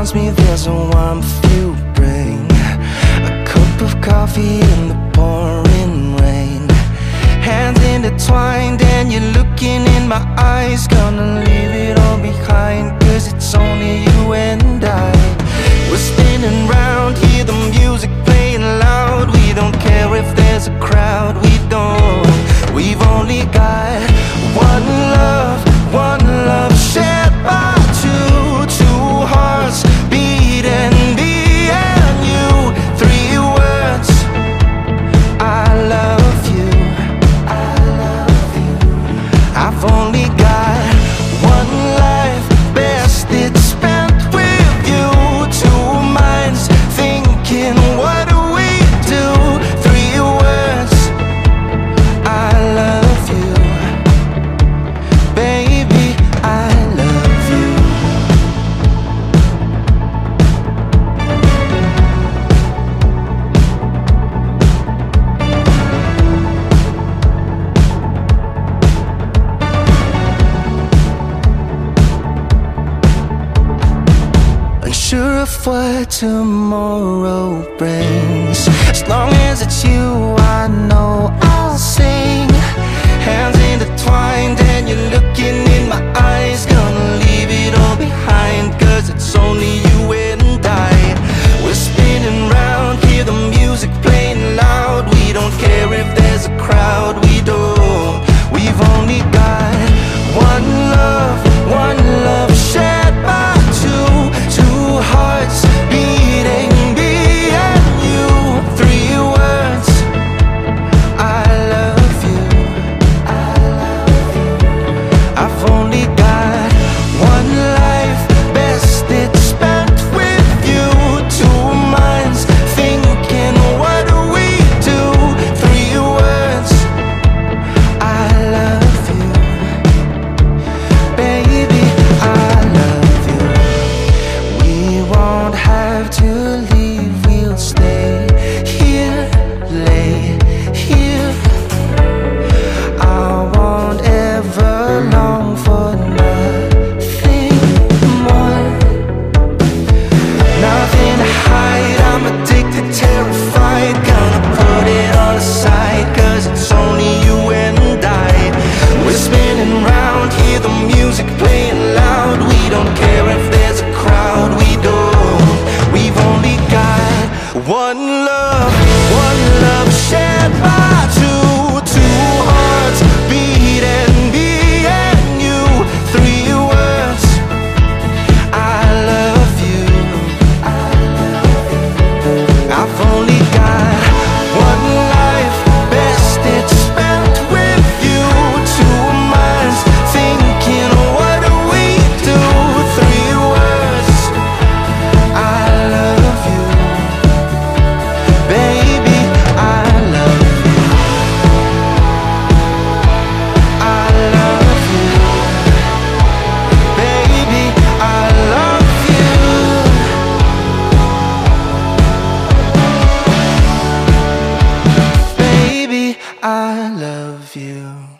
reminds me there's a warmth you bring A cup of coffee in the pouring rain. Hands intertwined and you're looking in my eyes. Gonna leave it all behind cause it's only you and I. We're spinning round, hear the music playing loud. We don't care if there's a crowd, we For what tomorrow brings. As long as it's you I know I'll sing. you.